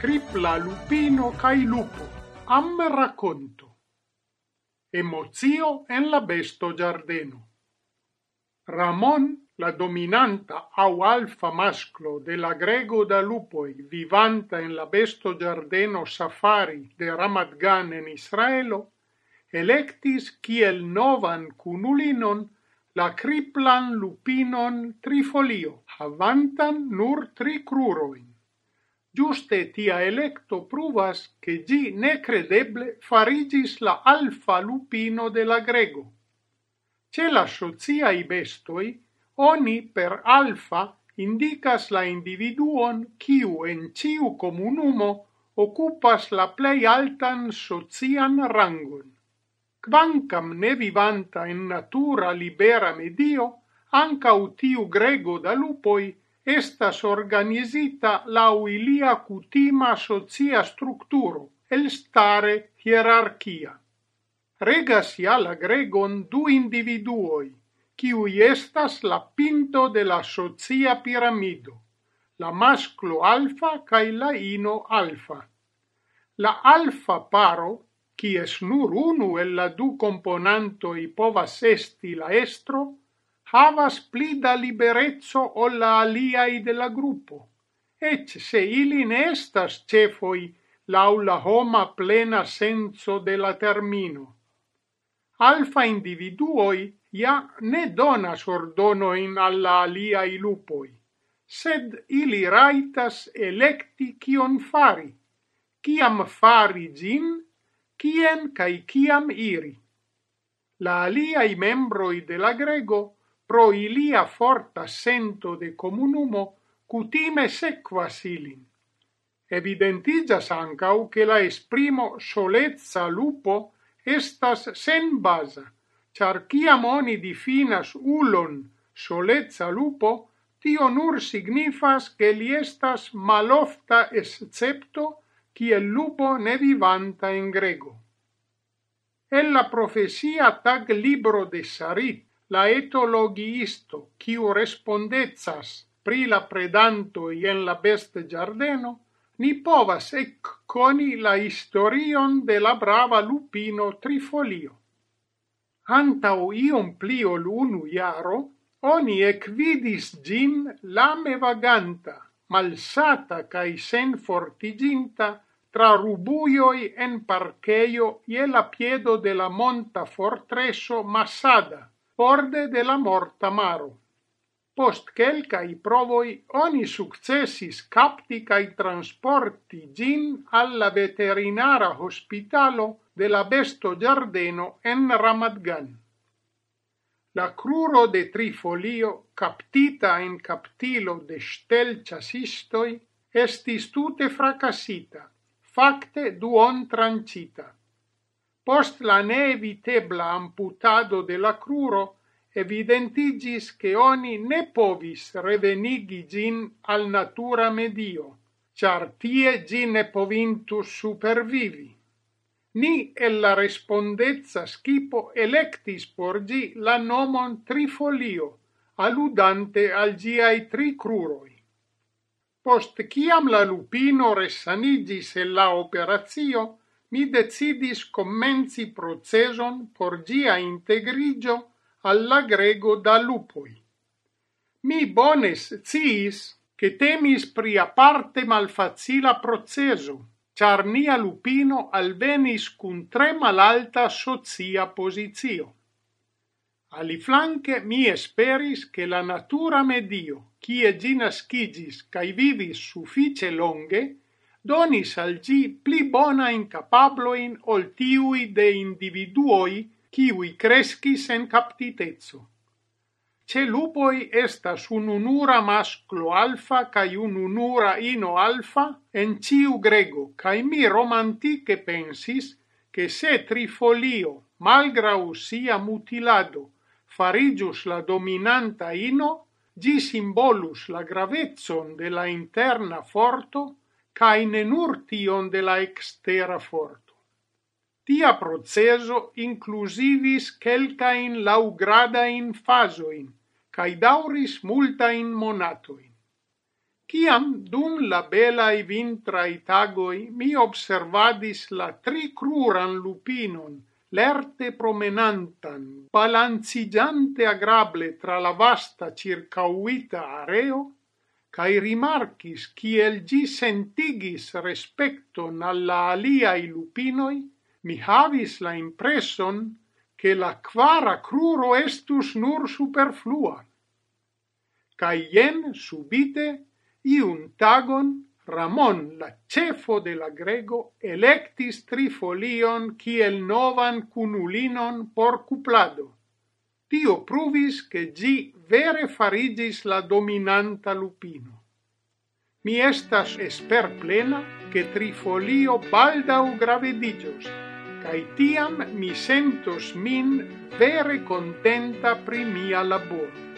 cripla lupino cae lupo. Am racconto. Emozio en la besto giardeno. Ramon, la dominanta au alfa masclo de la grego da lupoi vivanta en la besto giardeno safari de Ramat Gan en Israelo, electis kiel novan cunulinon la criplan lupinon trifolio, havantan nur tri cruroin. Giuste tia electo pruvas che gi necredeble farigis la alfa lupino de la grego. Ce la sociai bestoi, oni per alfa indicas la individuon quiu en ciu comunumo occupas la plei altan socian rangon. Quancam ne vivanta in natura libera medio, anca utiu grego da lupoi estas organizita lau ilia cutima socia el elstare hierarchia. Regas ja la gregon du individuoi, kiui estas la pinto de la socia piramido, la masclo alfa cae la ino alfa. La alfa paro, qui es nur unu el la du componantoi povas esti la estro, havas pli da liberezzo o la aliai de la gruppo, et se ili ne estas cefoi laula homa plena senso de la termino. Alfa individuoi ja ne donas ordonoin alla aliai lupoi, sed ili raitas electi cion fari, ciam fari gin, cien cae ciam iri. La aliai membroi de la grego pro ilia forta sento de comunumo cutime sequas ilin. Evidentigas ancau che la esprimo solezza lupo estas sen basa, char ciam oni difinas ulon solezza lupo, tio nur signifas che li estas malofta escepto ciel lupo ne vivanta in grego. En la profesia tag libro de Sarit, la etologiisto, quiu respondezas pri la predanto en la best giardeno, ni povas ec coni la historion de la brava lupino trifolio. Antau iom pli ol unu iaro, oni ec vidis gin lame vaganta, malsata cae sen fortiginta, tra rubuioi en parcheio ie la piedo de la monta fortreso massada, borde de la morta maro. Post quelcai provoi oni successis capti cae transporti gin alla veterinara hospitalo de la besto giardeno en Ramadgan. La cruro de trifolio captita in captilo de stel chasistoi estis tute fracassita, facte duon trancita. Post la nevitebla amputado de la cruro, evidentigis che oni ne povis revenigi gin al natura medio, char tie gin ne povintus supervivi. Ni e la respondezza schipo electis por gi la nomon trifolio, aludante al giai tri cruroi. Post ciam la lupino ressanigis e la operazio, mi decidis commenci proceson por gia integrigio alla grego da lupoi. Mi bones ciis che temis pri aparte malfacila proceso, char nia lupino alvenis cun tre malalta socia posizio. Aliflanque mi esperis che la natura medio, cie gina scigis cae vivis suffice longe, donis al gi pli bona incapabloin ol tiui de individuoi kiui crescis en captitezzo. Ce lupoi estas ununura masclo alfa cae ununura ino alfa en ciu grego, cae mi romantice pensis che se trifolio, malgrau sia mutilado, farigius la dominanta ino, gi simbolus la gravezzon de la interna forto cae ne nur tion de la extera forto. Tia proceso inclusivis celcain laugradain fasoin, cae dauris multain monatoin. Ciam dum la belae vintrae tagoi mi observadis la tri cruran lupinon, lerte promenantan, balancigiante agrable tra la vasta circauita areo, cae rimarcis ciel gi sentigis respecton alla aliai lupinoi, mi havis la impresson che la quara cruro estus nur superflua. Cae jen subite, iun tagon, Ramon, la cefo de la grego, electis trifolion ciel novan cunulinon por cuplado tio pruvis che gi vere farigis la dominanta lupino. Mi estas esper plena che trifolio baldau gravedigios, cae tiam mi sentos min vere contenta pri mia laboro.